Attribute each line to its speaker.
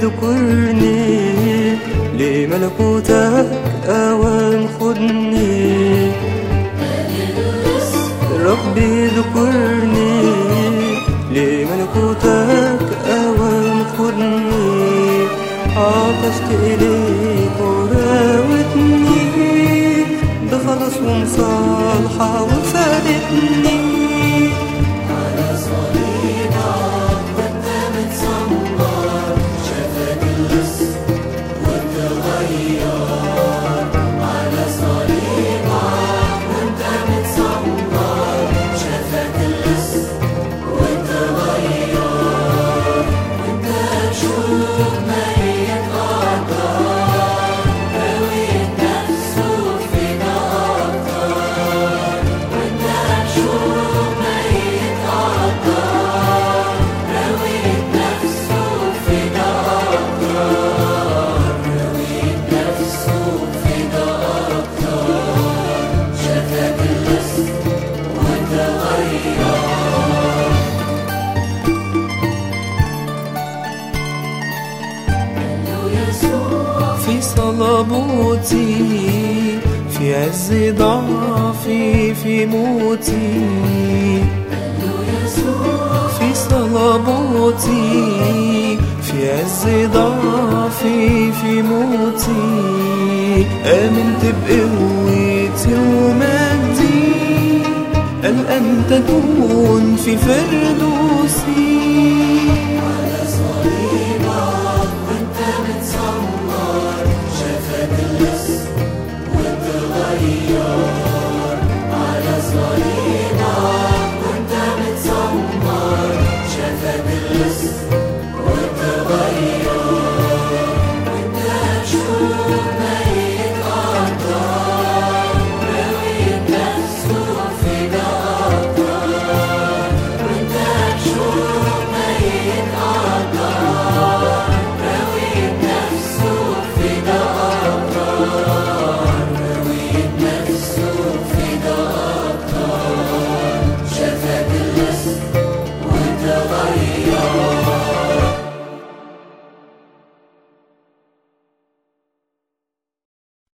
Speaker 1: ذكرني لملكوتك أوان خدني ربي ذكرني لملكوتك أوان خدني عطشت إليك وراوتني بخلص ومصالحة وفادتني. صلبوتي في عز ضعفي في موتي. في صلبوتي في عز ضعفي في موتي. آمنت بقوتي ومجدي الآن تكون في فردوسي؟